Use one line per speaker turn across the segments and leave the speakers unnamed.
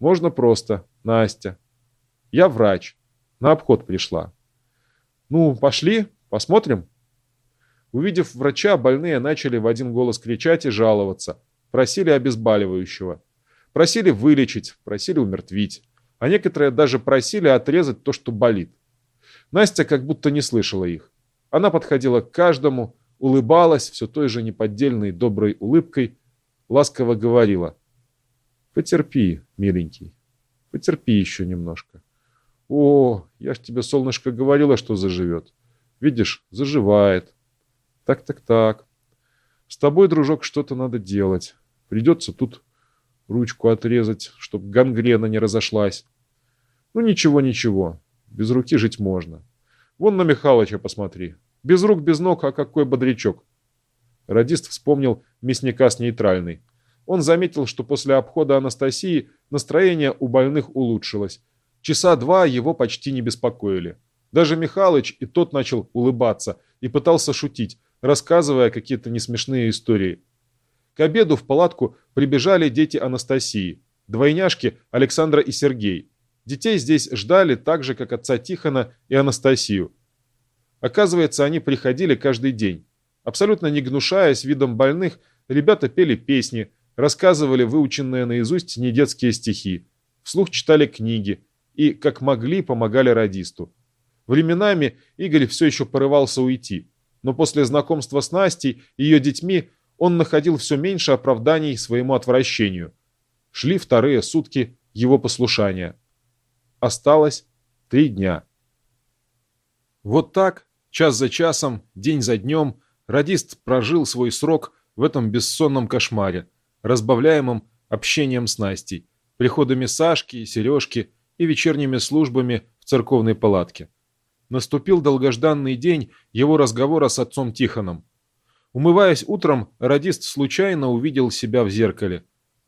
Можно просто. Настя. Я врач. На обход пришла. Ну, пошли, посмотрим. Увидев врача, больные начали в один голос кричать и жаловаться. Просили обезболивающего. Просили вылечить, просили умертвить. А некоторые даже просили отрезать то, что болит. Настя как будто не слышала их. Она подходила к каждому, улыбалась все той же неподдельной доброй улыбкой, ласково говорила. «Потерпи, миленький, потерпи еще немножко. О, я ж тебе, солнышко, говорила, что заживет. Видишь, заживает. Так-так-так. С тобой, дружок, что-то надо делать. Придется тут ручку отрезать, чтобы гангрена не разошлась. Ну ничего, ничего. Без руки жить можно. Вон на Михалыча посмотри. Без рук, без ног, а какой бодрячок. Радист вспомнил мясника с нейтральной. Он заметил, что после обхода Анастасии настроение у больных улучшилось. Часа два его почти не беспокоили. Даже Михалыч и тот начал улыбаться и пытался шутить, рассказывая какие-то несмешные истории. К обеду в палатку прибежали дети Анастасии, двойняшки Александра и Сергей. Детей здесь ждали так же, как отца Тихона и Анастасию. Оказывается, они приходили каждый день. Абсолютно не гнушаясь видом больных, ребята пели песни, рассказывали выученные наизусть недетские стихи, вслух читали книги и, как могли, помогали радисту. Временами Игорь все еще порывался уйти, но после знакомства с Настей и ее детьми он находил все меньше оправданий своему отвращению. Шли вторые сутки его послушания. Осталось три дня. Вот так, час за часом, день за днем, радист прожил свой срок в этом бессонном кошмаре, разбавляемом общением с Настей, приходами Сашки и Сережки и вечерними службами в церковной палатке. Наступил долгожданный день его разговора с отцом Тихоном. Умываясь утром, радист случайно увидел себя в зеркале.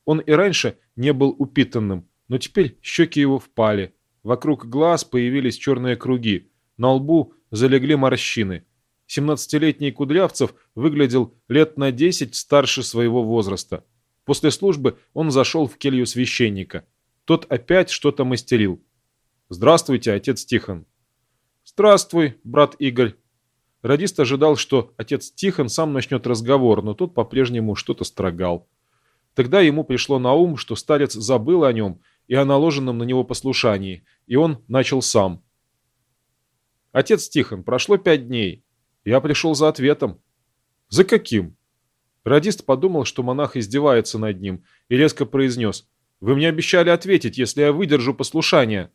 Он и раньше не был упитанным, но теперь щеки его впали. Вокруг глаз появились черные круги. На лбу залегли морщины. Семнадцатилетний Кудрявцев выглядел лет на десять старше своего возраста. После службы он зашел в келью священника. Тот опять что-то мастерил. «Здравствуйте, отец Тихон». «Здравствуй, брат Игорь», Радист ожидал, что отец Тихон сам начнет разговор, но тот по-прежнему что-то строгал. Тогда ему пришло на ум, что старец забыл о нем и о наложенном на него послушании, и он начал сам. «Отец Тихон, прошло пять дней. Я пришел за ответом». «За каким?» Радист подумал, что монах издевается над ним, и резко произнес. «Вы мне обещали ответить, если я выдержу послушание».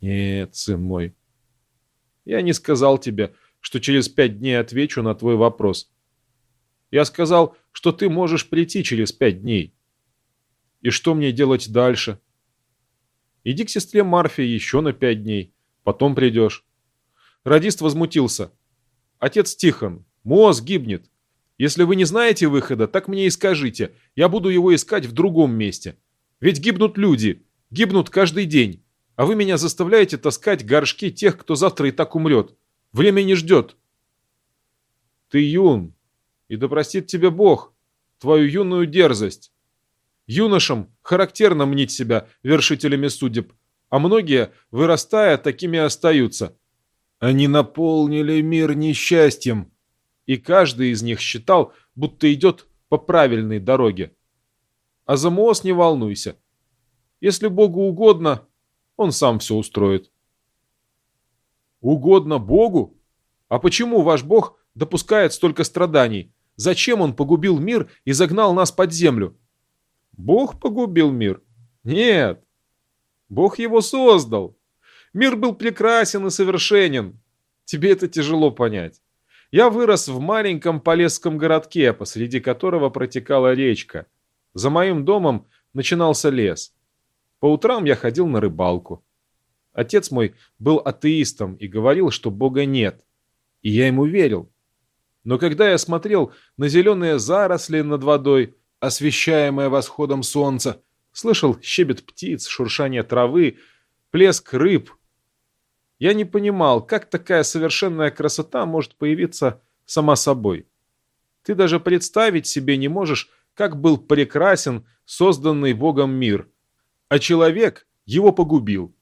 «Нет, сын мой, я не сказал тебе, что через пять дней отвечу на твой вопрос. Я сказал, что ты можешь прийти через пять дней. И что мне делать дальше? Иди к сестре Марфе еще на пять дней, потом придешь. Радист возмутился. Отец Тихон, Моз гибнет. Если вы не знаете выхода, так мне и скажите. Я буду его искать в другом месте. Ведь гибнут люди. Гибнут каждый день. А вы меня заставляете таскать горшки тех, кто завтра и так умрет. Время не ждет. Ты юн, и да простит тебе Бог, твою юную дерзость. Юношам характерно мнить себя вершителями судеб, а многие, вырастая, такими остаются. Они наполнили мир несчастьем, и каждый из них считал, будто идет по правильной дороге. А за Моос не волнуйся. Если Богу угодно, он сам все устроит. Угодно Богу? А почему ваш Бог допускает столько страданий? Зачем он погубил мир и загнал нас под землю? Бог погубил мир? Нет. Бог его создал. Мир был прекрасен и совершенен. Тебе это тяжело понять. Я вырос в маленьком полесском городке, посреди которого протекала речка. За моим домом начинался лес. По утрам я ходил на рыбалку. Отец мой был атеистом и говорил, что Бога нет. И я ему верил. Но когда я смотрел на зеленые заросли над водой, освещаемые восходом солнца, слышал щебет птиц, шуршание травы, плеск рыб, я не понимал, как такая совершенная красота может появиться сама собой. Ты даже представить себе не можешь, как был прекрасен созданный Богом мир. а человек его погубил.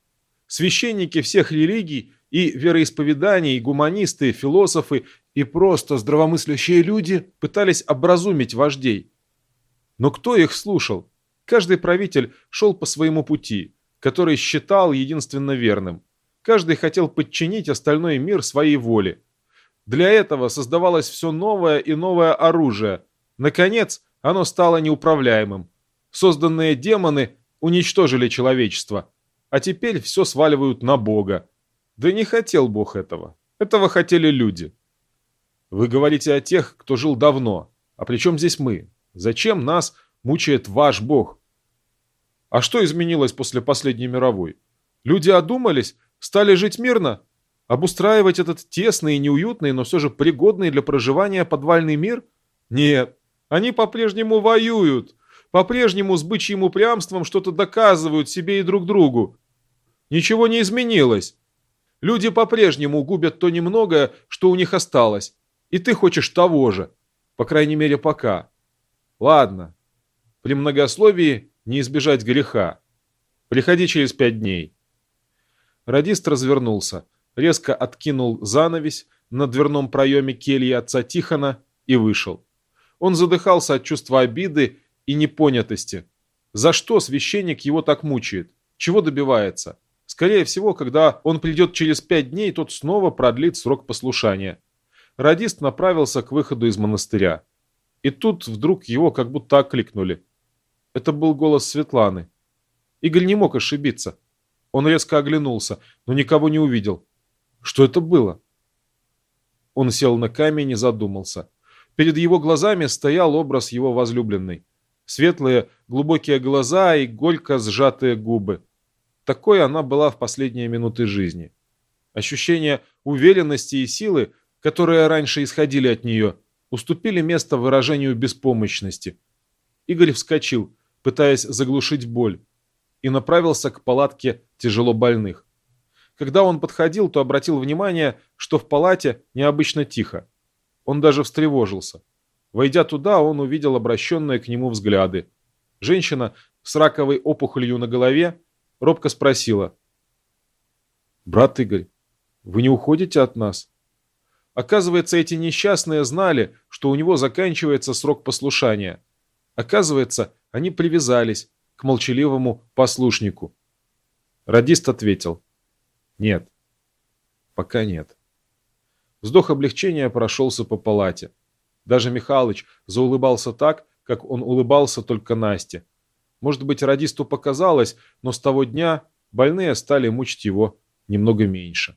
Священники всех религий и вероисповеданий, гуманисты, философы и просто здравомыслящие люди пытались образумить вождей. Но кто их слушал? Каждый правитель шел по своему пути, который считал единственно верным. Каждый хотел подчинить остальной мир своей воле. Для этого создавалось все новое и новое оружие. Наконец, оно стало неуправляемым. Созданные демоны уничтожили человечество, а теперь все сваливают на Бога. Да не хотел Бог этого. Этого хотели люди. Вы говорите о тех, кто жил давно. А при чем здесь мы? Зачем нас мучает ваш Бог? А что изменилось после последней мировой? Люди одумались, стали жить мирно, обустраивать этот тесный и неуютный, но все же пригодный для проживания подвальный мир? Нет, они по-прежнему воюют, по-прежнему с бычьим упрямством что-то доказывают себе и друг другу. Ничего не изменилось. Люди по-прежнему губят то немногое, что у них осталось. И ты хочешь того же. По крайней мере, пока. Ладно. При многословии не избежать греха. Приходи через пять дней. Радист развернулся, резко откинул занавесь на дверном проеме кельи отца Тихона и вышел. Он задыхался от чувства обиды и непонятости. За что священник его так мучает? Чего добивается? Скорее всего, когда он придет через пять дней, тот снова продлит срок послушания. Радист направился к выходу из монастыря. И тут вдруг его как будто окликнули. Это был голос Светланы. Игорь не мог ошибиться. Он резко оглянулся, но никого не увидел. Что это было? Он сел на камень и задумался. Перед его глазами стоял образ его возлюбленной. Светлые, глубокие глаза и горько сжатые губы. Такой она была в последние минуты жизни. Ощущение уверенности и силы, которые раньше исходили от нее, уступили место выражению беспомощности. Игорь вскочил, пытаясь заглушить боль, и направился к палатке тяжело больных. Когда он подходил, то обратил внимание, что в палате необычно тихо. Он даже встревожился. Войдя туда, он увидел обращенные к нему взгляды. Женщина с раковой опухолью на голове робко спросила. «Брат Игорь, вы не уходите от нас?» Оказывается, эти несчастные знали, что у него заканчивается срок послушания. Оказывается, они привязались к молчаливому послушнику. Радист ответил. Нет. Пока нет. Вздох облегчения прошелся по палате. Даже Михалыч заулыбался так, как он улыбался только Насте. Может быть, радисту показалось, но с того дня больные стали мучить его немного меньше.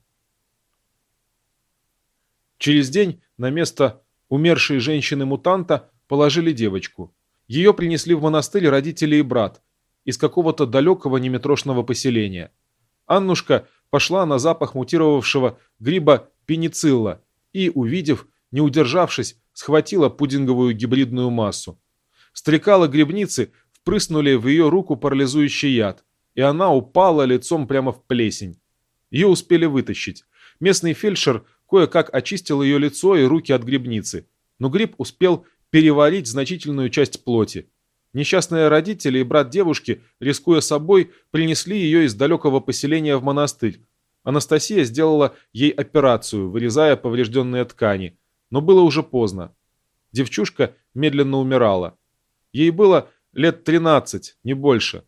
Через день на место умершей женщины-мутанта положили девочку. Ее принесли в монастырь родители и брат из какого-то далекого неметрошного поселения. Аннушка пошла на запах мутировавшего гриба пеницилла и, увидев, не удержавшись, схватила пудинговую гибридную массу. Стрекала грибницы впрыснули в ее руку парализующий яд, и она упала лицом прямо в плесень. Ее успели вытащить. Местный фельдшер кое-как очистил ее лицо и руки от грибницы, но гриб успел переварить значительную часть плоти. Несчастные родители и брат девушки, рискуя собой, принесли ее из далекого поселения в монастырь. Анастасия сделала ей операцию, вырезая поврежденные ткани, но было уже поздно. Девчушка медленно умирала. Ей было лет 13, не больше.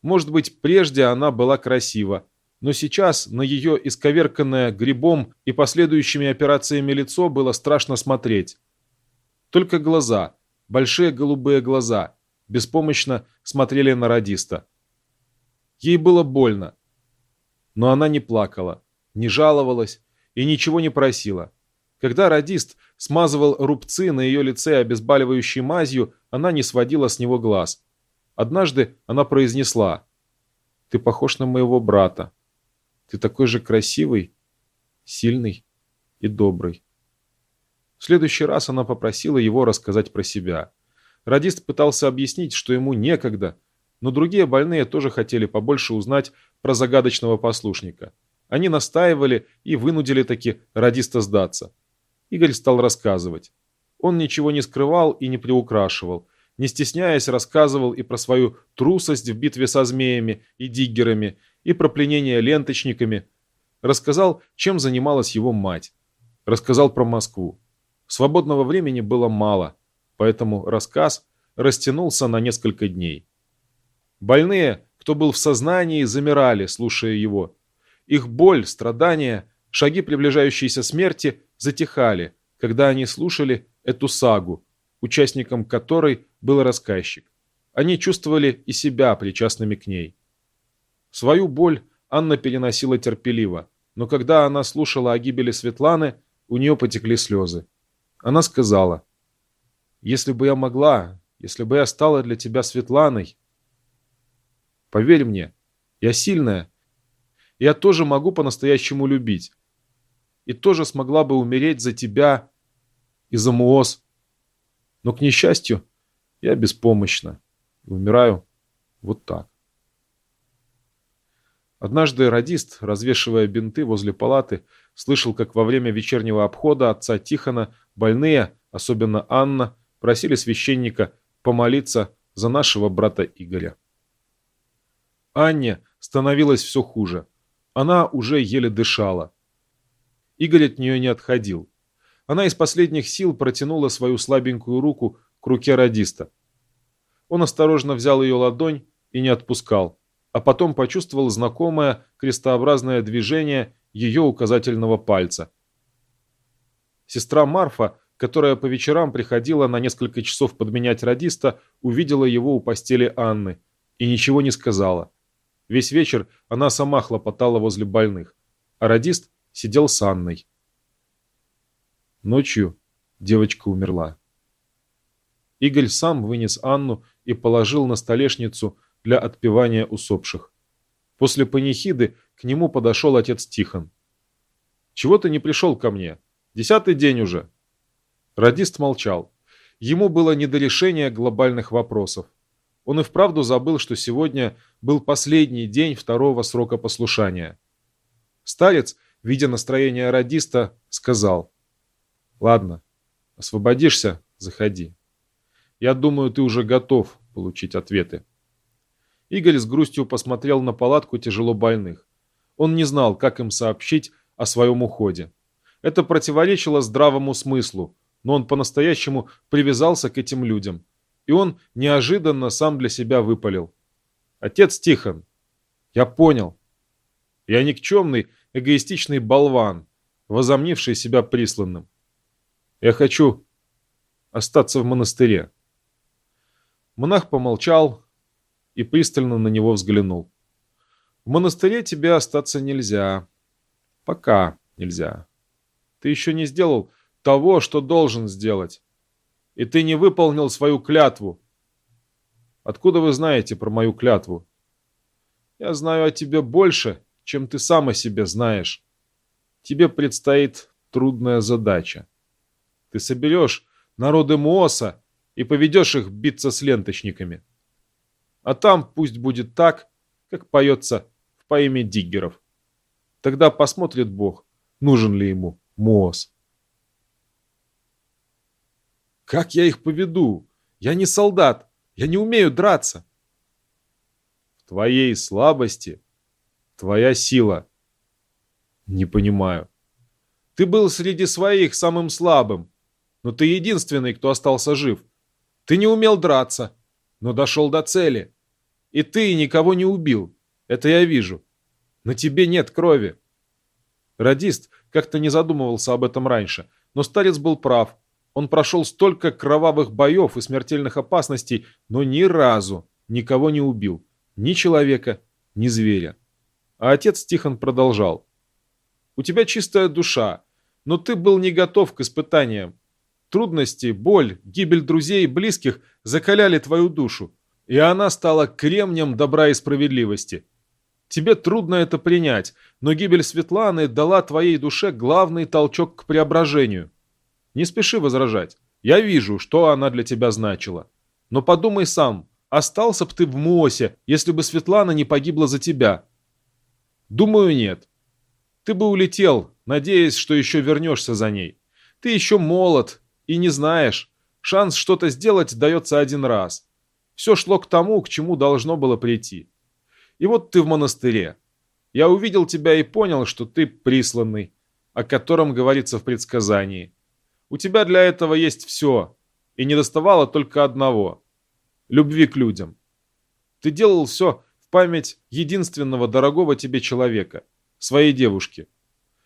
Может быть, прежде она была красива, но сейчас на ее исковерканное грибом и последующими операциями лицо было страшно смотреть. Только глаза, большие голубые глаза, беспомощно смотрели на радиста. Ей было больно, но она не плакала, не жаловалась и ничего не просила. Когда радист смазывал рубцы на ее лице обезболивающей мазью, она не сводила с него глаз. Однажды она произнесла «Ты похож на моего брата. Ты такой же красивый, сильный и добрый». В следующий раз она попросила его рассказать про себя. Радист пытался объяснить, что ему некогда, но другие больные тоже хотели побольше узнать про загадочного послушника. Они настаивали и вынудили таки радиста сдаться. Игорь стал рассказывать. Он ничего не скрывал и не приукрашивал. не стесняясь, рассказывал и про свою трусость в битве со змеями и диггерами, и про пленение ленточниками. Рассказал, чем занималась его мать. Рассказал про Москву. Свободного времени было мало, поэтому рассказ растянулся на несколько дней. Больные, кто был в сознании, замирали, слушая его. Их боль, страдания, шаги приближающейся смерти затихали, когда они слушали эту сагу, участником которой был рассказчик. Они чувствовали и себя причастными к ней. Свою боль Анна переносила терпеливо, но когда она слушала о гибели Светланы, у нее потекли слезы. Она сказала, «Если бы я могла, если бы я стала для тебя Светланой, поверь мне, я сильная, я тоже могу по-настоящему любить, и тоже смогла бы умереть за тебя и за Муоз. Но, к несчастью, я беспомощна и умираю вот так. Однажды радист, развешивая бинты возле палаты, слышал, как во время вечернего обхода отца Тихона больные, особенно Анна, просили священника помолиться за нашего брата Игоря. Анне становилось все хуже. Она уже еле дышала. Игорь от нее не отходил. Она из последних сил протянула свою слабенькую руку к руке радиста. Он осторожно взял ее ладонь и не отпускал, а потом почувствовал знакомое крестообразное движение ее указательного пальца. Сестра Марфа, которая по вечерам приходила на несколько часов подменять радиста, увидела его у постели Анны и ничего не сказала. Весь вечер она сама хлопотала возле больных, а радист сидел с Анной. Ночью девочка умерла. Игорь сам вынес Анну и положил на столешницу для отпевания усопших. После панихиды к нему подошел отец Тихон. «Чего ты не пришел ко мне? Десятый день уже». Радист молчал. Ему было не до решения глобальных вопросов. Он и вправду забыл, что сегодня был последний день второго срока послушания. Старец, видя настроение радиста, сказал – Ладно, освободишься, заходи. Я думаю, ты уже готов получить ответы. Игорь с грустью посмотрел на палатку тяжело больных. Он не знал, как им сообщить о своем уходе. Это противоречило здравому смыслу, но он по-настоящему привязался к этим людям. И он неожиданно сам для себя выпалил. «Отец Тихон, я понял. Я никчемный, эгоистичный болван, возомнивший себя присланным. Я хочу остаться в монастыре. Монах помолчал и пристально на него взглянул. В монастыре тебе остаться нельзя. Пока нельзя. Ты еще не сделал того, что должен сделать. И ты не выполнил свою клятву. Откуда вы знаете про мою клятву? Я знаю о тебе больше, чем ты сам о себе знаешь. Тебе предстоит трудная задача. Ты соберешь народы Мооса и поведешь их биться с ленточниками. А там пусть будет так, как поется в поэме Диггеров. Тогда посмотрит Бог, нужен ли ему Моос. Как я их поведу? Я не солдат, я не умею драться. В твоей слабости твоя сила. Не понимаю. Ты был среди своих самым слабым, но ты единственный, кто остался жив. Ты не умел драться, но дошел до цели. И ты никого не убил. Это я вижу. На тебе нет крови. Радист как-то не задумывался об этом раньше, но старец был прав. Он прошел столько кровавых боев и смертельных опасностей, но ни разу никого не убил. Ни человека, ни зверя. А отец Тихон продолжал. «У тебя чистая душа, но ты был не готов к испытаниям. Трудности, боль, гибель друзей и близких закаляли твою душу, и она стала кремнем добра и справедливости. Тебе трудно это принять, но гибель Светланы дала твоей душе главный толчок к преображению. Не спеши возражать. Я вижу, что она для тебя значила. Но подумай сам, остался бы ты в Муосе, если бы Светлана не погибла за тебя? Думаю, нет. Ты бы улетел, надеясь, что еще вернешься за ней. Ты еще молод, и не знаешь, Шанс что-то сделать дается один раз. Все шло к тому, к чему должно было прийти. И вот ты в монастыре. Я увидел тебя и понял, что ты присланный, о котором говорится в предсказании. У тебя для этого есть все, и не доставало только одного – любви к людям. Ты делал все в память единственного дорогого тебе человека, своей девушки.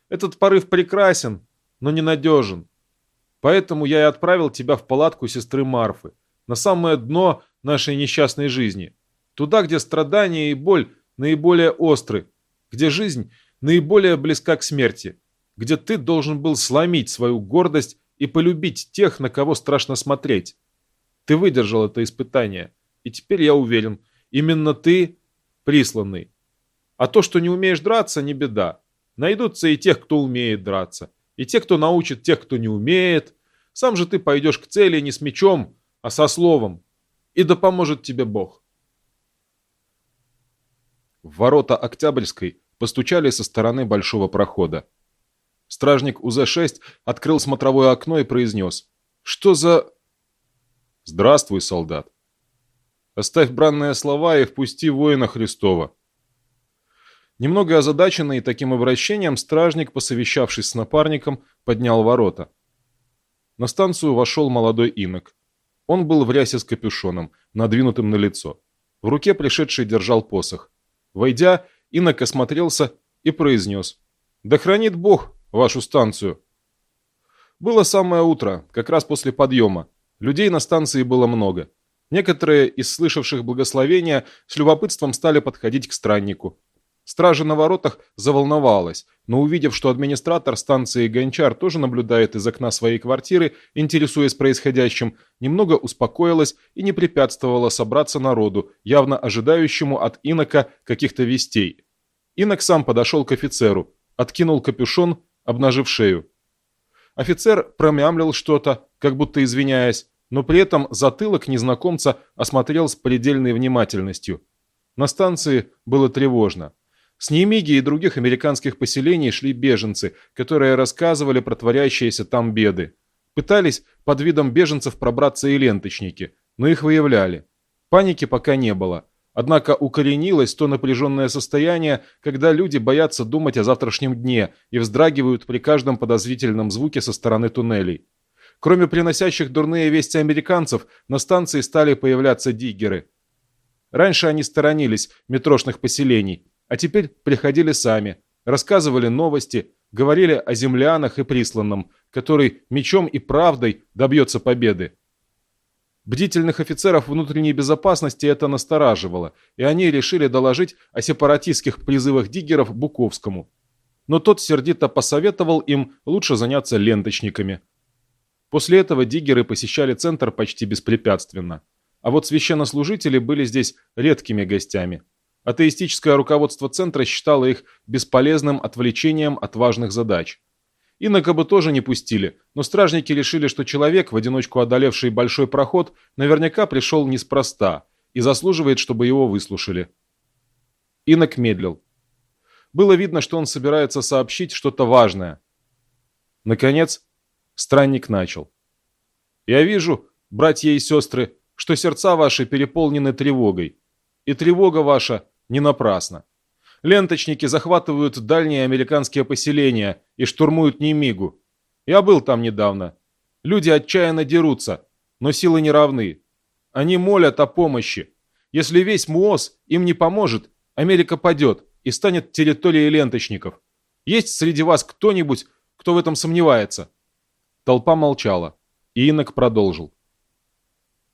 Этот порыв прекрасен, но ненадежен. Поэтому я и отправил тебя в палатку сестры Марфы, на самое дно нашей несчастной жизни. Туда, где страдания и боль наиболее остры, где жизнь наиболее близка к смерти, где ты должен был сломить свою гордость и полюбить тех, на кого страшно смотреть. Ты выдержал это испытание, и теперь я уверен, именно ты присланный. А то, что не умеешь драться, не беда. Найдутся и тех, кто умеет драться, и те, кто научит тех, кто не умеет. Сам же ты пойдешь к цели не с мечом, а со словом. И да поможет тебе Бог. В ворота Октябрьской постучали со стороны большого прохода. Стражник УЗ-6 открыл смотровое окно и произнес. «Что за...» «Здравствуй, солдат. Оставь бранные слова и впусти воина Христова». Немного озадаченный таким обращением, стражник, посовещавшись с напарником, поднял ворота. На станцию вошел молодой инок. Он был в рясе с капюшоном, надвинутым на лицо. В руке пришедший держал посох. Войдя, инок осмотрелся и произнес. «Да хранит Бог вашу станцию!» Было самое утро, как раз после подъема. Людей на станции было много. Некоторые из слышавших благословения с любопытством стали подходить к страннику. Стража на воротах заволновалась, но увидев, что администратор станции Гончар тоже наблюдает из окна своей квартиры, интересуясь происходящим, немного успокоилась и не препятствовала собраться народу, явно ожидающему от инока каких-то вестей. Инок сам подошел к офицеру, откинул капюшон, обнажив шею. Офицер промямлил что-то, как будто извиняясь, но при этом затылок незнакомца осмотрел с предельной внимательностью. На станции было тревожно. С Немиги и других американских поселений шли беженцы, которые рассказывали про творящиеся там беды. Пытались под видом беженцев пробраться и ленточники, но их выявляли. Паники пока не было. Однако укоренилось то напряженное состояние, когда люди боятся думать о завтрашнем дне и вздрагивают при каждом подозрительном звуке со стороны туннелей. Кроме приносящих дурные вести американцев, на станции стали появляться диггеры. Раньше они сторонились метрошных поселений, а теперь приходили сами, рассказывали новости, говорили о землянах и присланном, который мечом и правдой добьется победы. Бдительных офицеров внутренней безопасности это настораживало, и они решили доложить о сепаратистских призывах диггеров Буковскому. Но тот сердито посоветовал им лучше заняться ленточниками. После этого диггеры посещали центр почти беспрепятственно. А вот священнослужители были здесь редкими гостями – Атеистическое руководство центра считало их бесполезным отвлечением от важных задач. Инока бы тоже не пустили, но стражники решили, что человек, в одиночку одолевший большой проход, наверняка пришел неспроста и заслуживает, чтобы его выслушали. Инок медлил. Было видно, что он собирается сообщить что-то важное. Наконец, странник начал. «Я вижу, братья и сестры, что сердца ваши переполнены тревогой и тревога ваша не напрасна. Ленточники захватывают дальние американские поселения и штурмуют Немигу. Я был там недавно. Люди отчаянно дерутся, но силы не равны. Они молят о помощи. Если весь МУОС им не поможет, Америка падет и станет территорией ленточников. Есть среди вас кто-нибудь, кто в этом сомневается?» Толпа молчала, и инок продолжил.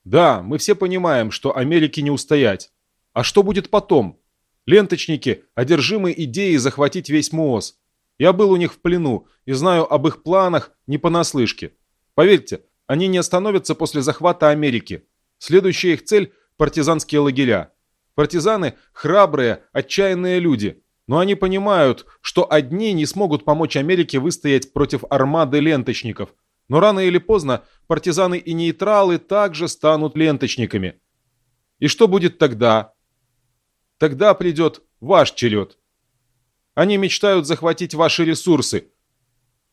«Да, мы все понимаем, что Америке не устоять. А что будет потом? Ленточники одержимы идеей захватить весь МООС. Я был у них в плену и знаю об их планах не понаслышке. Поверьте, они не остановятся после захвата Америки. Следующая их цель – партизанские лагеря. Партизаны – храбрые, отчаянные люди. Но они понимают, что одни не смогут помочь Америке выстоять против армады ленточников. Но рано или поздно партизаны и нейтралы также станут ленточниками. И что будет тогда? Тогда придет ваш черед. Они мечтают захватить ваши ресурсы.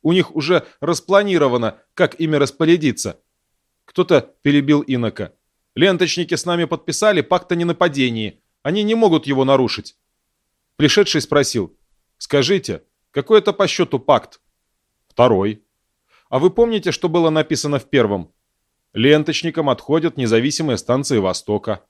У них уже распланировано, как ими распорядиться.
Кто-то перебил инока. Ленточники с нами подписали пакт о ненападении. Они не могут его нарушить. Пришедший спросил. Скажите, какой это по счету пакт? Второй. А вы помните, что было написано в первом? Ленточникам отходят независимые станции Востока.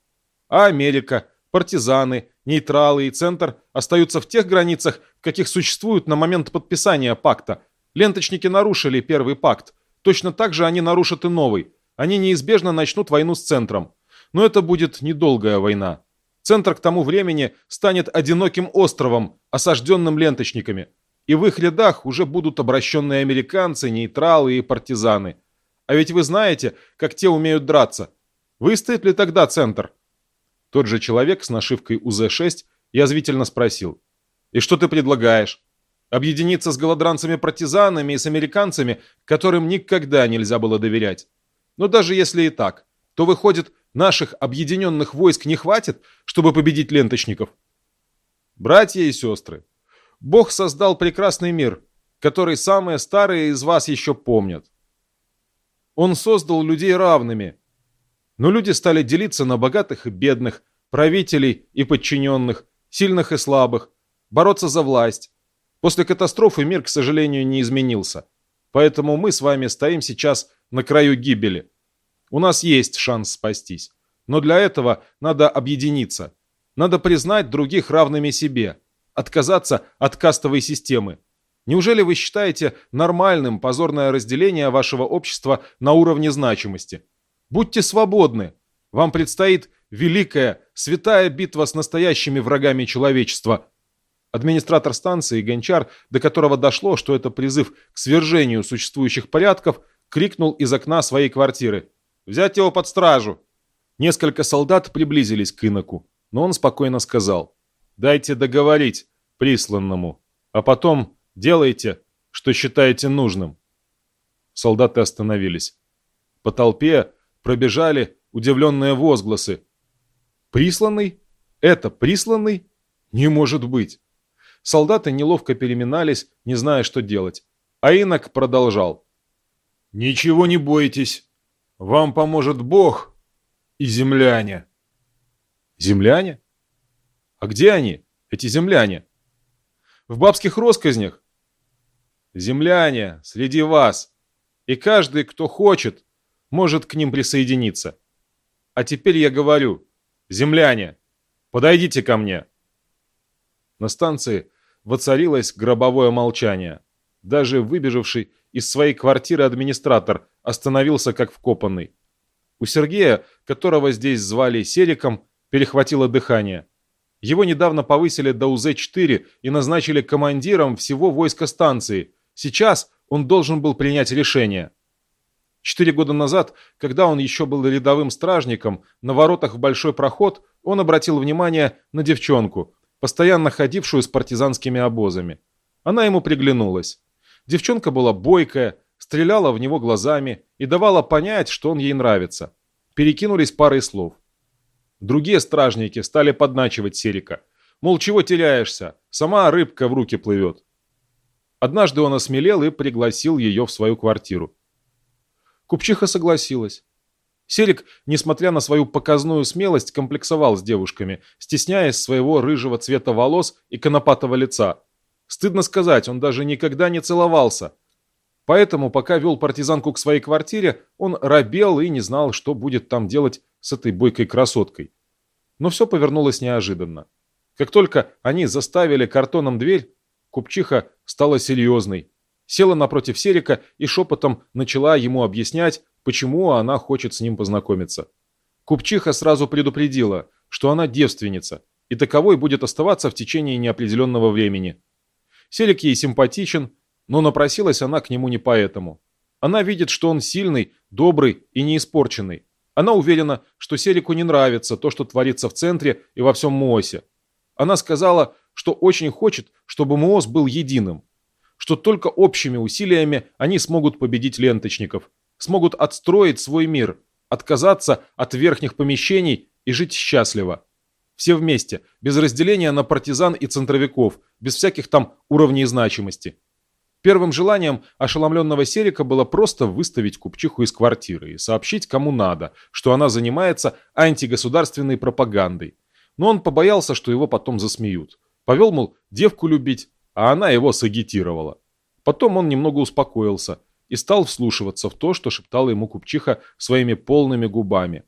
А Америка, партизаны, нейтралы и центр остаются в тех границах, в каких существуют на момент подписания пакта. Ленточники нарушили первый пакт. Точно так же они нарушат и новый. Они неизбежно начнут войну с центром. Но это будет недолгая война. Центр к тому времени станет одиноким островом, осажденным ленточниками. И в их рядах уже будут обращенные американцы, нейтралы и партизаны. А ведь вы знаете, как те умеют драться. Выстоит ли тогда центр? Тот же человек с нашивкой УЗ-6 язвительно спросил. «И что ты предлагаешь? Объединиться с голодранцами-партизанами и с американцами, которым никогда нельзя было доверять? Но даже если и так, то выходит, наших объединенных войск не хватит, чтобы победить ленточников?» Братья и сестры, Бог создал прекрасный мир, который самые старые из вас еще помнят. Он создал людей равными, но люди стали делиться на богатых и бедных, правителей и подчиненных, сильных и слабых, бороться за власть. После катастрофы мир, к сожалению, не изменился. Поэтому мы с вами стоим сейчас на краю гибели. У нас есть шанс спастись. Но для этого надо объединиться. Надо признать других равными себе. Отказаться от кастовой системы. Неужели вы считаете нормальным позорное разделение вашего общества на уровне значимости? Будьте свободны. Вам предстоит великая, святая битва с настоящими врагами человечества. Администратор станции, Гончар, до которого дошло, что это призыв к свержению существующих порядков, крикнул из окна своей квартиры. «Взять его под стражу!» Несколько солдат приблизились к иноку, но он спокойно сказал. «Дайте договорить присланному, а потом делайте, что считаете нужным». Солдаты остановились. По толпе пробежали удивленные возгласы. «Присланный? Это присланный? Не может быть!» Солдаты неловко переминались, не зная, что делать. А инок продолжал. «Ничего не бойтесь. Вам поможет Бог и земляне». «Земляне? А где они, эти земляне?» «В бабских росказнях». «Земляне, среди вас. И каждый, кто хочет, может к ним присоединиться. А теперь я говорю, земляне, подойдите ко мне. На станции воцарилось гробовое молчание. Даже выбежавший из своей квартиры администратор остановился как вкопанный. У Сергея, которого здесь звали Сериком, перехватило дыхание. Его недавно повысили до УЗ-4 и назначили командиром всего войска станции. Сейчас он должен был принять решение – Четыре года назад, когда он еще был рядовым стражником, на воротах в большой проход он обратил внимание на девчонку, постоянно ходившую с партизанскими обозами. Она ему приглянулась. Девчонка была бойкая, стреляла в него глазами и давала понять, что он ей нравится. Перекинулись парой слов. Другие стражники стали подначивать Серика. Мол, чего теряешься? Сама рыбка в руки плывет. Однажды он осмелел и пригласил ее в свою квартиру. Купчиха согласилась. Серик, несмотря на свою показную смелость, комплексовал с девушками, стесняясь своего рыжего цвета волос и конопатого лица. Стыдно сказать, он даже никогда не целовался. Поэтому, пока вел партизанку к своей квартире, он робел и не знал, что будет там делать с этой бойкой красоткой. Но все повернулось неожиданно. Как только они заставили картоном дверь, купчиха стала серьезной, села напротив Серика и шепотом начала ему объяснять, почему она хочет с ним познакомиться. Купчиха сразу предупредила, что она девственница, и таковой будет оставаться в течение неопределенного времени. Серик ей симпатичен, но напросилась она к нему не поэтому. Она видит, что он сильный, добрый и неиспорченный. Она уверена, что Серику не нравится то, что творится в центре и во всем Моосе. Она сказала, что очень хочет, чтобы Моос был единым, что только общими усилиями они смогут победить ленточников, смогут отстроить свой мир, отказаться от верхних помещений и жить счастливо. Все вместе, без разделения на партизан и центровиков, без всяких там уровней значимости. Первым желанием ошеломленного Серика было просто выставить купчиху из квартиры и сообщить кому надо, что она занимается антигосударственной пропагандой. Но он побоялся, что его потом засмеют. Повел, мол, девку любить, а она его сагитировала. Потом он немного успокоился и стал вслушиваться в то, что шептала ему купчиха своими полными губами.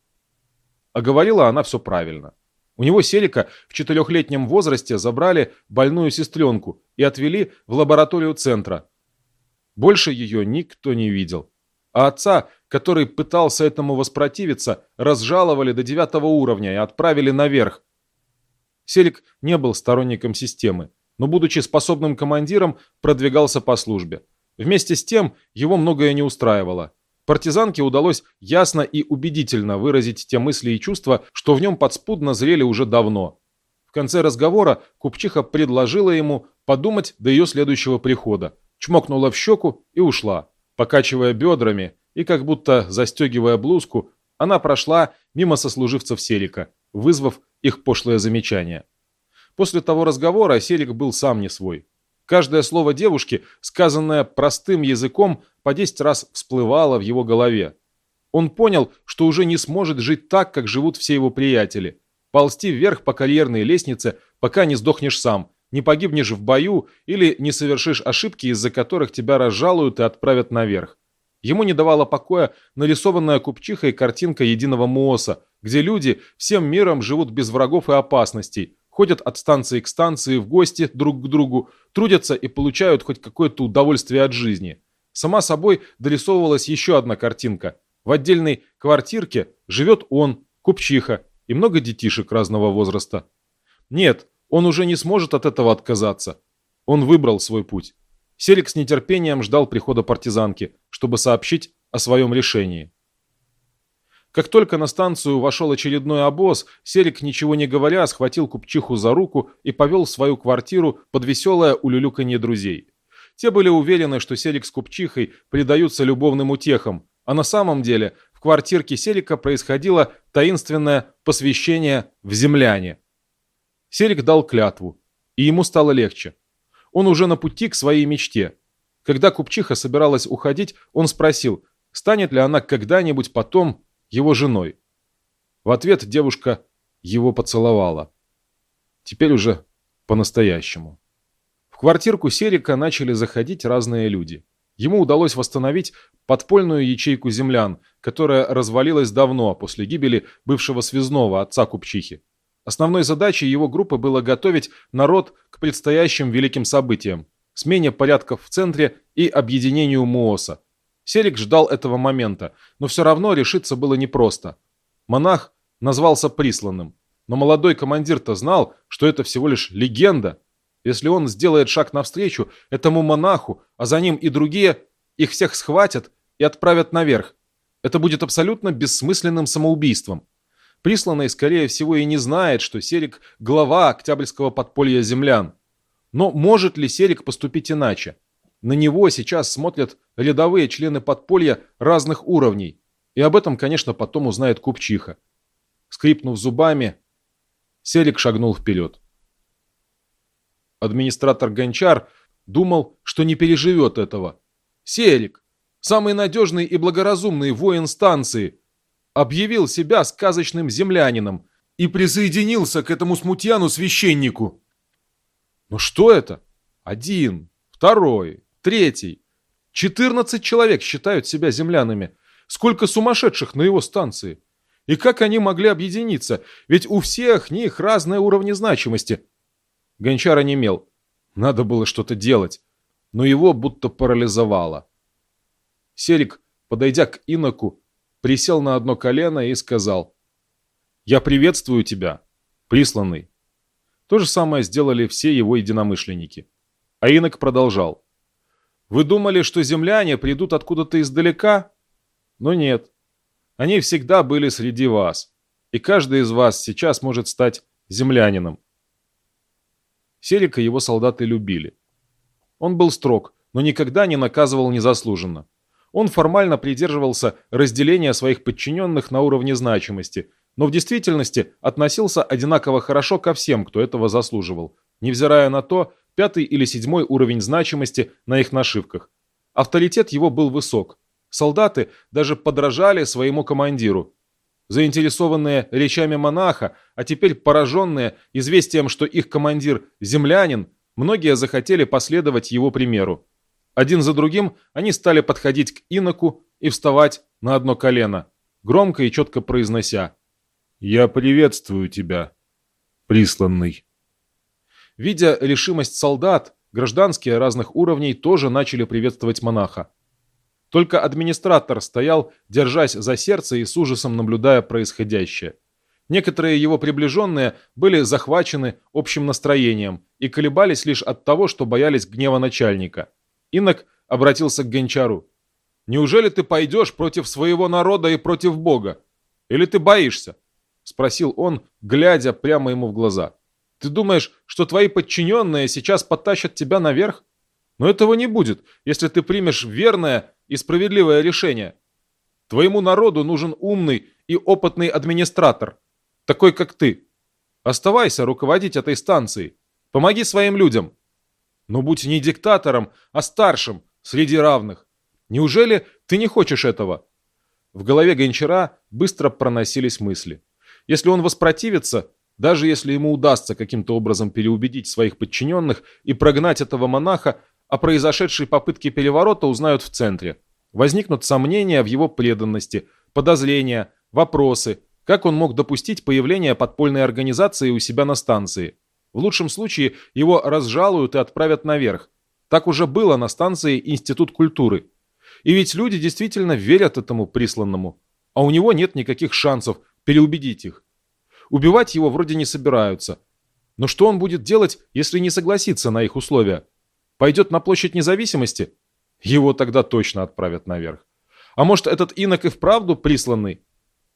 А говорила она все правильно. У него Селика в четырехлетнем возрасте забрали больную сестренку и отвели в лабораторию центра. Больше ее никто не видел. А отца, который пытался этому воспротивиться, разжаловали до девятого уровня и отправили наверх. Селик не был сторонником системы, но, будучи способным командиром, продвигался по службе. Вместе с тем его многое не устраивало. Партизанке удалось ясно и убедительно выразить те мысли и чувства, что в нем подспудно зрели уже давно. В конце разговора купчиха предложила ему подумать до ее следующего прихода, чмокнула в щеку и ушла. Покачивая бедрами и как будто застегивая блузку, она прошла мимо сослуживцев Селика, вызвав их пошлое замечание. После того разговора Селик был сам не свой. Каждое слово девушки, сказанное простым языком, по десять раз всплывало в его голове. Он понял, что уже не сможет жить так, как живут все его приятели. Ползти вверх по карьерной лестнице, пока не сдохнешь сам, не погибнешь в бою или не совершишь ошибки, из-за которых тебя разжалуют и отправят наверх. Ему не давала покоя нарисованная купчиха и картинка единого Мооса, где люди всем миром живут без врагов и опасностей, ходят от станции к станции в гости друг к другу, трудятся и получают хоть какое-то удовольствие от жизни. Сама собой дорисовывалась еще одна картинка. В отдельной квартирке живет он, купчиха и много детишек разного возраста. Нет, он уже не сможет от этого отказаться. Он выбрал свой путь. Селик с нетерпением ждал прихода партизанки, чтобы сообщить о своем решении. Как только на станцию вошел очередной обоз, Серик, ничего не говоря, схватил купчиху за руку и повел в свою квартиру под веселое улюлюканье друзей. Те были уверены, что Серик с купчихой предаются любовным утехам, а на самом деле в квартирке Серика происходило таинственное посвящение в земляне. Серик дал клятву, и ему стало легче. Он уже на пути к своей мечте. Когда купчиха собиралась уходить, он спросил, станет ли она когда-нибудь потом его женой. В ответ девушка его поцеловала. Теперь уже по-настоящему. В квартирку Серика начали заходить разные люди. Ему удалось восстановить подпольную ячейку землян, которая развалилась давно после гибели бывшего связного отца Купчихи. Основной задачей его группы было готовить народ к предстоящим великим событиям, смене порядков в центре и объединению МУОСа, Серик ждал этого момента, но все равно решиться было непросто. Монах назвался присланным, но молодой командир-то знал, что это всего лишь легенда. Если он сделает шаг навстречу этому монаху, а за ним и другие, их всех схватят и отправят наверх. Это будет абсолютно бессмысленным самоубийством. Присланный, скорее всего, и не знает, что Серик – глава Октябрьского подполья землян. Но может ли Серик поступить иначе? На него сейчас смотрят рядовые члены подполья разных уровней. И об этом, конечно, потом узнает Купчиха. Скрипнув зубами, Серик шагнул вперед. Администратор Гончар думал, что не переживет этого. Серик, самый надежный и благоразумный воин станции, объявил себя сказочным землянином и присоединился к этому смутьяну-священнику. Но что это? Один, второй, Третий. 14 человек считают себя землянами. Сколько сумасшедших на его станции. И как они могли объединиться? Ведь у всех них разные уровни значимости. Гончар онемел. Надо было что-то делать. Но его будто парализовало. Серик, подойдя к иноку, присел на одно колено и сказал. «Я приветствую тебя, присланный». То же самое сделали все его единомышленники. А инок продолжал. Вы думали, что земляне придут откуда-то издалека? Но нет. Они всегда были среди вас. И каждый из вас сейчас может стать землянином. Серика его солдаты любили. Он был строг, но никогда не наказывал незаслуженно. Он формально придерживался разделения своих подчиненных на уровне значимости, но в действительности относился одинаково хорошо ко всем, кто этого заслуживал, невзирая на то, пятый или седьмой уровень значимости на их нашивках. Авторитет его был высок. Солдаты даже подражали своему командиру. Заинтересованные речами монаха, а теперь пораженные известием, что их командир – землянин, многие захотели последовать его примеру. Один за другим они стали подходить к иноку и вставать на одно колено, громко и четко произнося «Я приветствую тебя, присланный». Видя решимость солдат, гражданские разных уровней тоже начали приветствовать монаха. Только администратор стоял, держась за сердце и с ужасом наблюдая происходящее. Некоторые его приближенные были захвачены общим настроением и колебались лишь от того, что боялись гнева начальника. Инок обратился к Гончару. «Неужели ты пойдешь против своего народа и против Бога? Или ты боишься?» Спросил он, глядя прямо ему в глаза. «Ты думаешь, что твои подчиненные сейчас потащат тебя наверх? Но этого не будет, если ты примешь верное и справедливое решение. Твоему народу нужен умный и опытный администратор, такой как ты. Оставайся руководить этой станцией. Помоги своим людям. Но будь не диктатором, а старшим среди равных. Неужели ты не хочешь этого? В голове Гончара быстро проносились мысли. Если он воспротивится, даже если ему удастся каким-то образом переубедить своих подчиненных и прогнать этого монаха, о произошедшей попытке переворота узнают в центре. Возникнут сомнения в его преданности, подозрения, вопросы, как он мог допустить появление подпольной организации у себя на станции. В лучшем случае его разжалуют и отправят наверх. Так уже было на станции Институт культуры. И ведь люди действительно верят этому присланному. А у него нет никаких шансов переубедить их. Убивать его вроде не собираются. Но что он будет делать, если не согласится на их условия? Пойдет на площадь независимости? Его тогда точно отправят наверх. А может, этот инок и вправду присланный?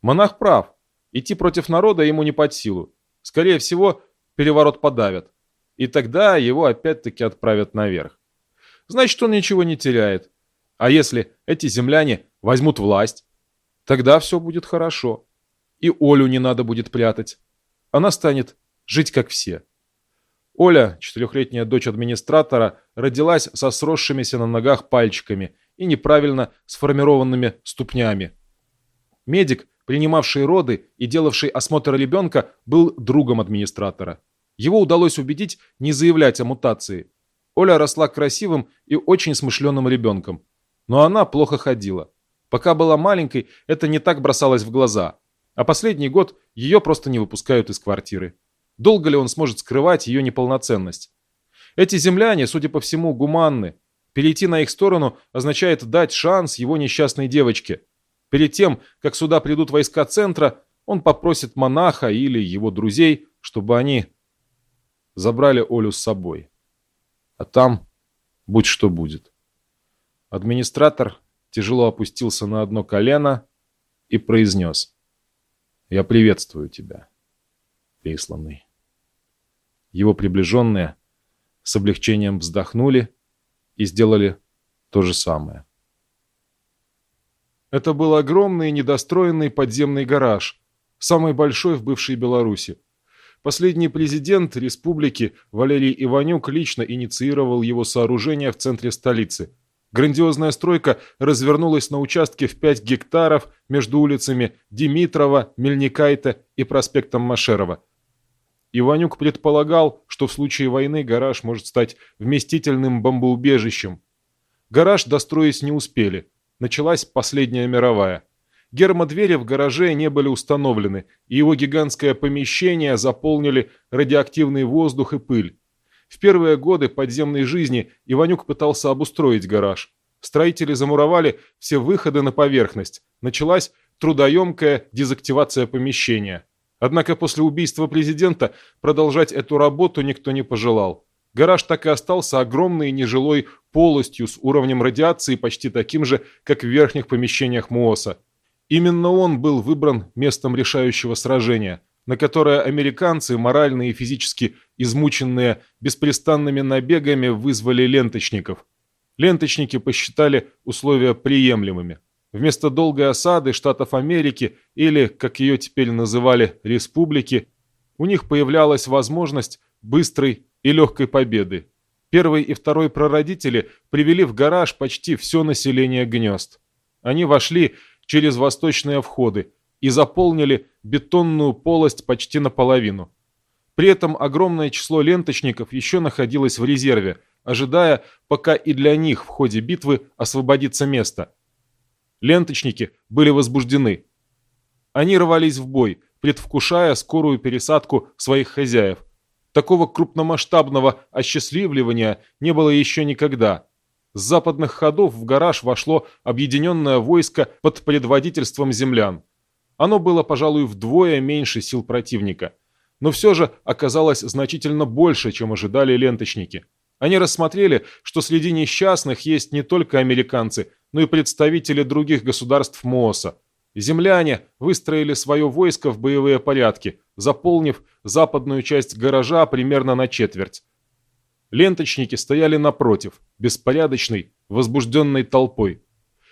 Монах прав. Идти против народа ему не под силу. Скорее всего, переворот подавят. И тогда его опять-таки отправят наверх. Значит, он ничего не теряет. А если эти земляне возьмут власть, тогда все будет хорошо. И Олю не надо будет прятать. Она станет жить как все. Оля, четырехлетняя дочь администратора, родилась со сросшимися на ногах пальчиками и неправильно сформированными ступнями. Медик, принимавший роды и делавший осмотр ребенка, был другом администратора. Его удалось убедить не заявлять о мутации. Оля росла красивым и очень смышленым ребенком. Но она плохо ходила. Пока была маленькой, это не так бросалось в глаза. А последний год ее просто не выпускают из квартиры. Долго ли он сможет скрывать ее неполноценность? Эти земляне, судя по всему, гуманны. Перейти на их сторону означает дать шанс его несчастной девочке. Перед тем, как сюда придут войска центра, он попросит монаха или его друзей, чтобы они забрали Олю с собой. А там будь что будет. Администратор тяжело опустился на одно колено и произнес. «Я приветствую тебя, присланный». Его приближенные с облегчением вздохнули и сделали то же самое. Это был огромный недостроенный подземный гараж, самый большой в бывшей Беларуси. Последний президент республики Валерий Иванюк лично инициировал его сооружение в центре столицы. Грандиозная стройка развернулась на участке в 5 гектаров между улицами Димитрова, Мельникайта и проспектом Машерова. Иванюк предполагал, что в случае войны гараж может стать вместительным бомбоубежищем. Гараж достроить не успели. Началась последняя мировая. Гермодвери в гараже не были установлены, и его гигантское помещение заполнили радиоактивный воздух и пыль. В первые годы подземной жизни Иванюк пытался обустроить гараж. Строители замуровали все выходы на поверхность. Началась трудоемкая дезактивация помещения. Однако после убийства президента продолжать эту работу никто не пожелал. Гараж так и остался огромной нежилой полостью с уровнем радиации почти таким же, как в верхних помещениях МУОСа. Именно он был выбран местом решающего сражения, на которое американцы, морально и физически измученные беспрестанными набегами, вызвали ленточников. Ленточники посчитали условия приемлемыми. Вместо долгой осады Штатов Америки, или, как ее теперь называли, республики, у них появлялась возможность быстрой и легкой победы. Первый и второй прародители привели в гараж почти все население гнезд. Они вошли через восточные входы и заполнили бетонную полость почти наполовину. При этом огромное число ленточников еще находилось в резерве, ожидая, пока и для них в ходе битвы освободится место. Ленточники были возбуждены. Они рвались в бой, предвкушая скорую пересадку своих хозяев. Такого крупномасштабного осчастливливания не было еще никогда. С западных ходов в гараж вошло объединенное войско под предводительством землян. Оно было, пожалуй, вдвое меньше сил противника. Но все же оказалось значительно больше, чем ожидали ленточники. Они рассмотрели, что среди несчастных есть не только американцы, но и представители других государств МООСа. Земляне выстроили свое войско в боевые порядки, заполнив западную часть гаража примерно на четверть. Ленточники стояли напротив, беспорядочной, возбужденной толпой.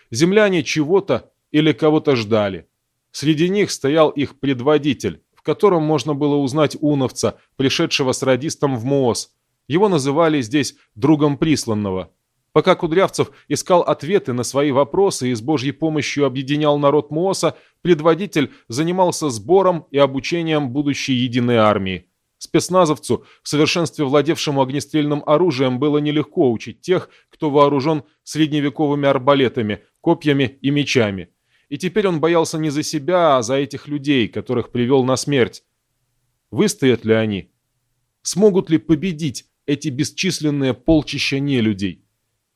Земляне чего-то или кого-то ждали. Среди них стоял их предводитель, в котором можно было узнать уновца, пришедшего с радистом в МООС. Его называли здесь «другом присланного», Пока Кудрявцев искал ответы на свои вопросы и с Божьей помощью объединял народ МООСа, предводитель занимался сбором и обучением будущей единой армии. Спецназовцу, в совершенстве владевшему огнестрельным оружием, было нелегко учить тех, кто вооружен средневековыми арбалетами, копьями и мечами. И теперь он боялся не за себя, а за этих людей, которых привел на смерть. Выстоят ли они? Смогут ли победить эти бесчисленные полчища нелюдей?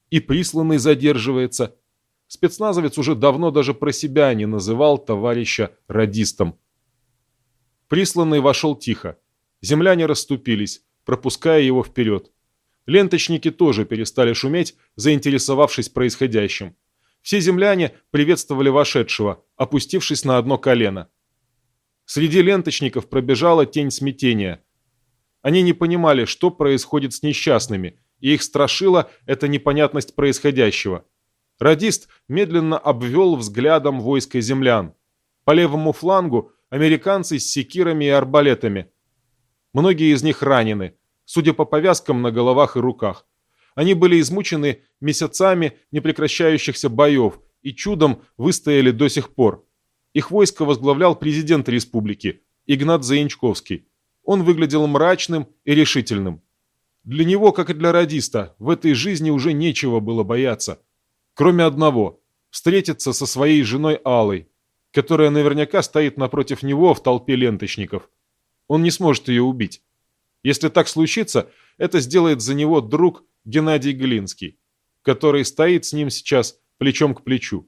и присланный задерживается. Спецназовец уже давно даже про себя не называл товарища радистом. Присланный вошел тихо. Земляне расступились, пропуская его вперед. Ленточники тоже перестали шуметь, заинтересовавшись происходящим. Все земляне приветствовали вошедшего, опустившись на одно колено. Среди ленточников пробежала тень смятения. Они не понимали, что происходит с несчастными – и их страшила эта непонятность происходящего. Радист медленно обвел взглядом войско землян. По левому флангу американцы с секирами и арбалетами. Многие из них ранены, судя по повязкам на головах и руках. Они были измучены месяцами непрекращающихся боев и чудом выстояли до сих пор. Их войско возглавлял президент республики, Игнат Заинчковский. Он выглядел мрачным и решительным. Для него, как и для радиста, в этой жизни уже нечего было бояться. Кроме одного – встретиться со своей женой Алой, которая наверняка стоит напротив него в толпе ленточников. Он не сможет ее убить. Если так случится, это сделает за него друг Геннадий Глинский, который стоит с ним сейчас плечом к плечу.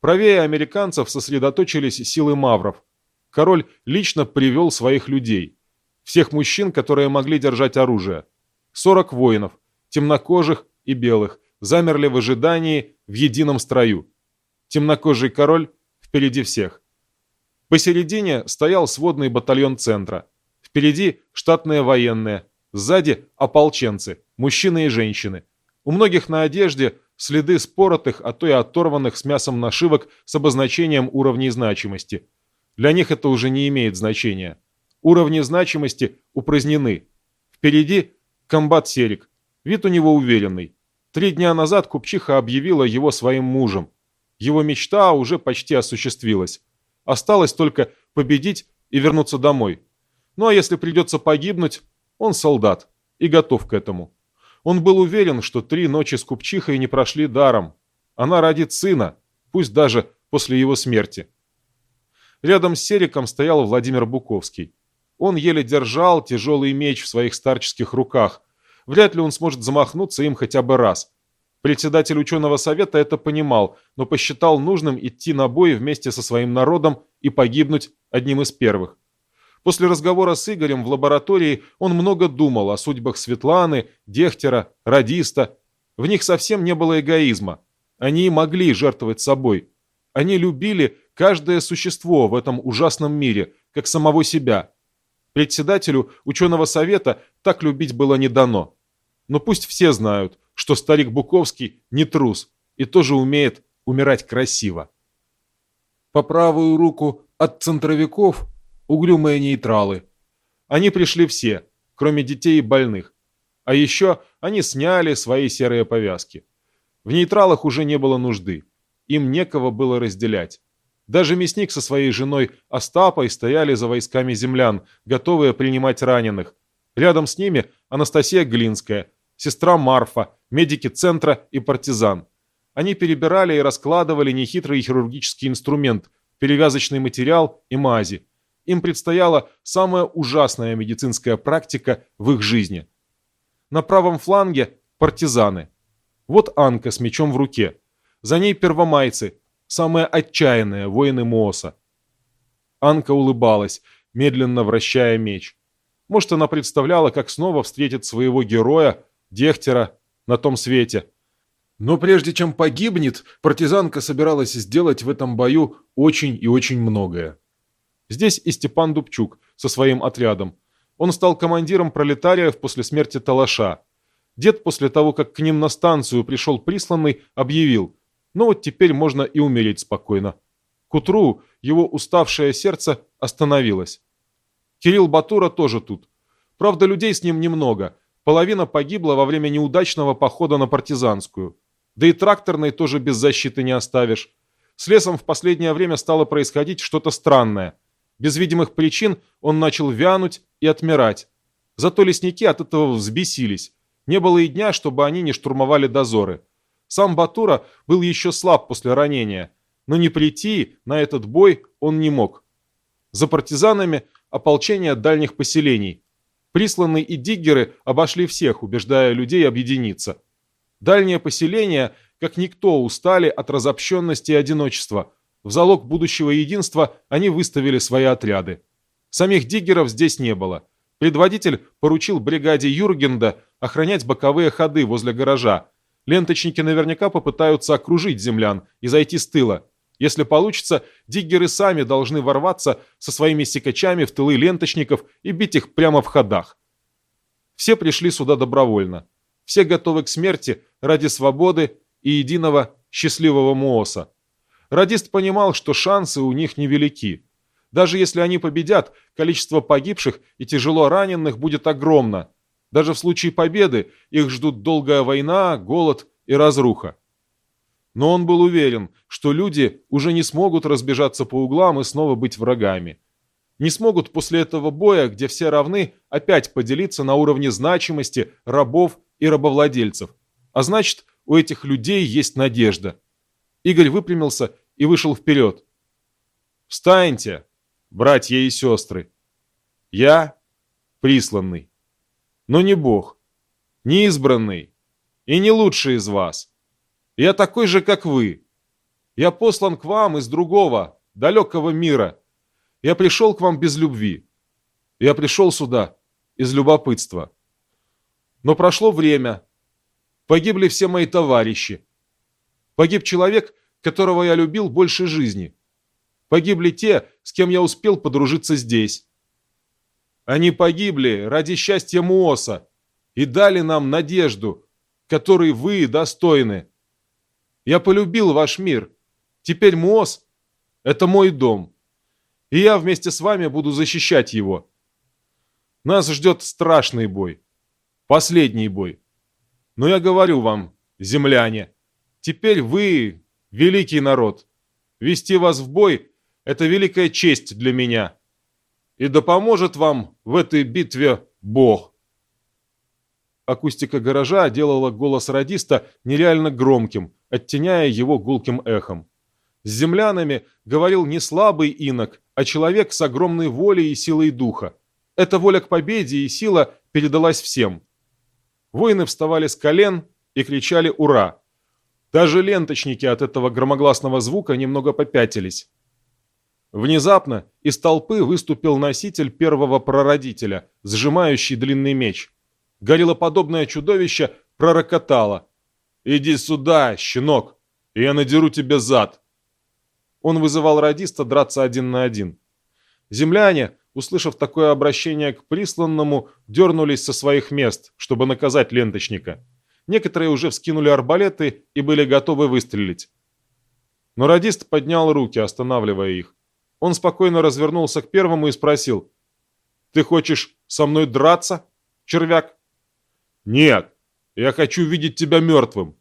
Правее американцев сосредоточились силы мавров. Король лично привел своих людей, всех мужчин, которые могли держать оружие. 40 воинов, темнокожих и белых, замерли в ожидании в едином строю. Темнокожий король впереди всех. Посередине стоял сводный батальон центра. Впереди штатные военные, сзади ополченцы, мужчины и женщины. У многих на одежде следы споротых, а то и оторванных с мясом нашивок с обозначением уровней значимости. Для них это уже не имеет значения. Уровни значимости упразднены. Впереди Комбат Серик. Вид у него уверенный. Три дня назад купчиха объявила его своим мужем. Его мечта уже почти осуществилась. Осталось только победить и вернуться домой. Ну а если придется погибнуть, он солдат и готов к этому. Он был уверен, что три ночи с купчихой не прошли даром. Она родит сына, пусть даже после его смерти. Рядом с Сериком стоял Владимир Буковский. Он еле держал тяжелый меч в своих старческих руках. Вряд ли он сможет замахнуться им хотя бы раз. Председатель ученого совета это понимал, но посчитал нужным идти на бой вместе со своим народом и погибнуть одним из первых. После разговора с Игорем в лаборатории он много думал о судьбах Светланы, Дехтера, Радиста. В них совсем не было эгоизма. Они могли жертвовать собой. Они любили каждое существо в этом ужасном мире, как самого себя – Председателю ученого совета так любить было не дано. Но пусть все знают, что старик Буковский не трус и тоже умеет умирать красиво. По правую руку от центровиков угрюмые нейтралы. Они пришли все, кроме детей и больных. А еще они сняли свои серые повязки. В нейтралах уже не было нужды. Им некого было разделять. Даже мясник со своей женой Остапой стояли за войсками землян, готовые принимать раненых. Рядом с ними Анастасия Глинская, сестра Марфа, медики центра и партизан. Они перебирали и раскладывали нехитрый хирургический инструмент, перевязочный материал и мази. Им предстояла самая ужасная медицинская практика в их жизни. На правом фланге – партизаны. Вот Анка с мечом в руке. За ней первомайцы, самые отчаянные воины Мооса. Анка улыбалась, медленно вращая меч. Может, она представляла, как снова встретит своего героя, Дехтера, на том свете. Но прежде чем погибнет, партизанка собиралась сделать в этом бою очень и очень многое. Здесь и Степан Дубчук со своим отрядом. Он стал командиром пролетариев после смерти Талаша. Дед после того, как к ним на станцию пришел присланный, объявил, ну вот теперь можно и умереть спокойно. К утру его уставшее сердце остановилось. Кирилл Батура тоже тут. Правда, людей с ним немного. Половина погибла во время неудачного похода на партизанскую. Да и тракторной тоже без защиты не оставишь. С лесом в последнее время стало происходить что-то странное. Без видимых причин он начал вянуть и отмирать. Зато лесники от этого взбесились. Не было и дня, чтобы они не штурмовали дозоры. Сам Батура был еще слаб после ранения, но не прийти на этот бой он не мог. За партизанами ополчение дальних поселений. Присланные и диггеры обошли всех, убеждая людей объединиться. Дальние поселения, как никто, устали от разобщенности и одиночества. В залог будущего единства они выставили свои отряды. Самих диггеров здесь не было. Предводитель поручил бригаде Юргенда охранять боковые ходы возле гаража. Ленточники наверняка попытаются окружить землян и зайти с тыла. Если получится, диггеры сами должны ворваться со своими секачами в тылы ленточников и бить их прямо в ходах. Все пришли сюда добровольно. Все готовы к смерти ради свободы и единого счастливого Мооса. Радист понимал, что шансы у них невелики. Даже если они победят, количество погибших и тяжело раненых будет огромно. Даже в случае победы их ждут долгая война, голод и разруха. Но он был уверен, что люди уже не смогут разбежаться по углам и снова быть врагами. Не смогут после этого боя, где все равны, опять поделиться на уровне значимости рабов и рабовладельцев. А значит, у этих людей есть надежда. Игорь выпрямился и вышел вперед. «Встаньте, братья и сестры! Я присланный, но не Бог, не избранный и не лучший из вас. Я такой же, как вы. Я послан к вам из другого, далекого мира. Я пришел к вам без любви. Я пришел сюда из любопытства. Но прошло время. Погибли все мои товарищи. Погиб человек, которого я любил больше жизни. Погибли те, с кем я успел подружиться здесь. Они погибли ради счастья Муоса и дали нам надежду, которой вы достойны. Я полюбил ваш мир. Теперь Муос — это мой дом. И я вместе с вами буду защищать его. Нас ждет страшный бой. Последний бой. Но я говорю вам, земляне, теперь вы великий народ. Вести вас в бой – это великая честь для меня. И да поможет вам в этой битве Бог. Акустика гаража делала голос радиста нереально громким, оттеняя его гулким эхом. С землянами говорил не слабый инок, а человек с огромной волей и силой духа. Эта воля к победе и сила передалась всем. Воины вставали с колен и кричали «Ура!». Даже ленточники от этого громогласного звука немного попятились. Внезапно из толпы выступил носитель первого прародителя, сжимающий длинный меч. Гориллоподобное чудовище пророкотало. «Иди сюда, щенок, и я надеру тебе зад!» Он вызывал радиста драться один на один. Земляне, услышав такое обращение к присланному, дернулись со своих мест, чтобы наказать ленточника. Некоторые уже вскинули арбалеты и были готовы выстрелить. Но радист поднял руки, останавливая их. Он спокойно развернулся к первому и спросил. «Ты хочешь со мной драться, червяк?» «Нет, я хочу видеть тебя мертвым.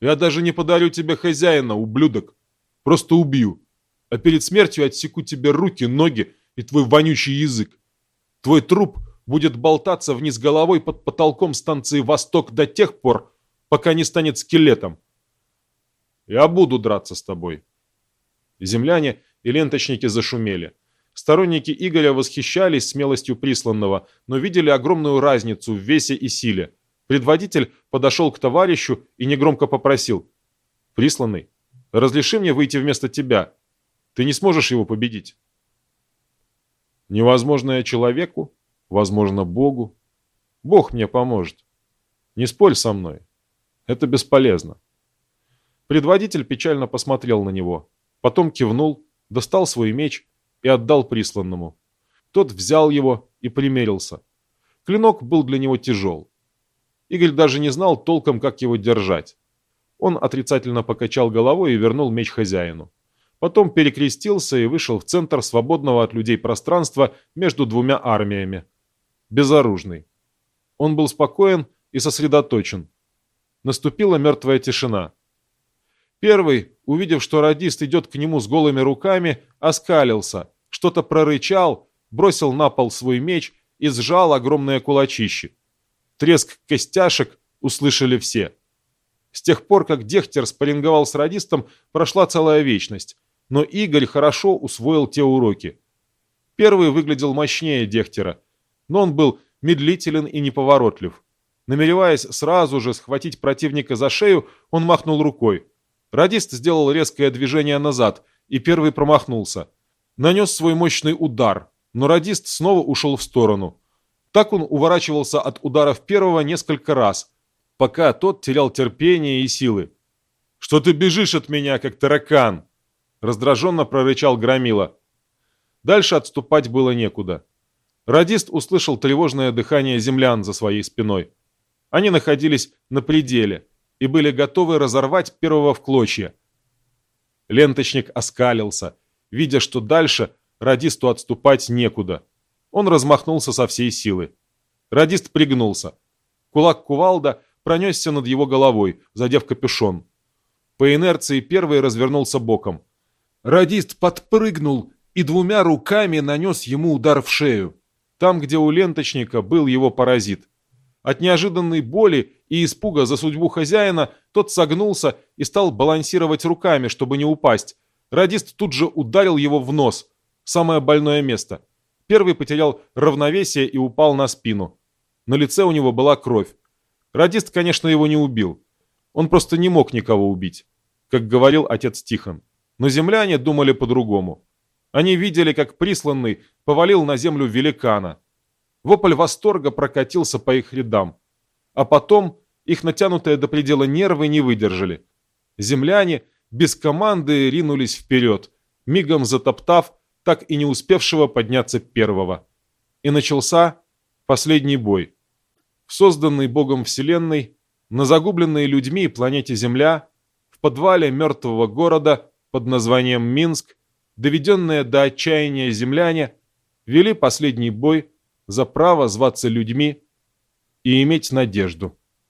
Я даже не подарю тебе хозяина, ублюдок. Просто убью. А перед смертью отсеку тебе руки, ноги и твой вонючий язык. Твой труп будет болтаться вниз головой под потолком станции «Восток» до тех пор, пока не станет скелетом. Я буду драться с тобой». Земляне и ленточники зашумели. Сторонники Игоря восхищались смелостью присланного, но видели огромную разницу в весе и силе. Предводитель подошел к товарищу и негромко попросил. «Присланный, разреши мне выйти вместо тебя. Ты не сможешь его победить». Невозможное человеку, возможно Богу. Бог мне поможет. Не спорь со мной. Это бесполезно. Предводитель печально посмотрел на него. Потом кивнул, достал свой меч и отдал присланному. Тот взял его и примерился. Клинок был для него тяжел. Игорь даже не знал толком, как его держать. Он отрицательно покачал головой и вернул меч хозяину. Потом перекрестился и вышел в центр свободного от людей пространства между двумя армиями. Безоружный. Он был спокоен и сосредоточен. Наступила мертвая тишина. Первый, увидев, что радист идет к нему с голыми руками, оскалился, что-то прорычал, бросил на пол свой меч и сжал огромное кулачище. Треск костяшек услышали все. С тех пор, как Дехтер спарринговал с радистом, прошла целая вечность но Игорь хорошо усвоил те уроки. Первый выглядел мощнее Дехтера, но он был медлителен и неповоротлив. Намереваясь сразу же схватить противника за шею, он махнул рукой. Радист сделал резкое движение назад, и первый промахнулся. Нанес свой мощный удар, но радист снова ушел в сторону. Так он уворачивался от ударов первого несколько раз, пока тот терял терпение и силы. «Что ты бежишь от меня, как таракан?» Раздраженно прорычал Громила. Дальше отступать было некуда. Радист услышал тревожное дыхание землян за своей спиной. Они находились на пределе и были готовы разорвать первого в клочья. Ленточник оскалился, видя, что дальше радисту отступать некуда. Он размахнулся со всей силы. Радист пригнулся. Кулак кувалда пронесся над его головой, задев капюшон. По инерции первый развернулся боком. Радист подпрыгнул и двумя руками нанес ему удар в шею, там, где у ленточника был его паразит. От неожиданной боли и испуга за судьбу хозяина тот согнулся и стал балансировать руками, чтобы не упасть. Радист тут же ударил его в нос, самое больное место. Первый потерял равновесие и упал на спину. На лице у него была кровь. Радист, конечно, его не убил. Он просто не мог никого убить, как говорил отец Тихон. Но земляне думали по-другому. Они видели, как присланный повалил на землю великана. Вопль восторга прокатился по их рядам. А потом их натянутые до предела нервы не выдержали. Земляне без команды ринулись вперед, мигом затоптав так и не успевшего подняться первого. И начался последний бой. В созданной Богом Вселенной, на загубленной людьми планете Земля, в подвале мертвого города под названием Минск, доведенные до отчаяния земляне, вели последний бой за право зваться людьми и иметь надежду.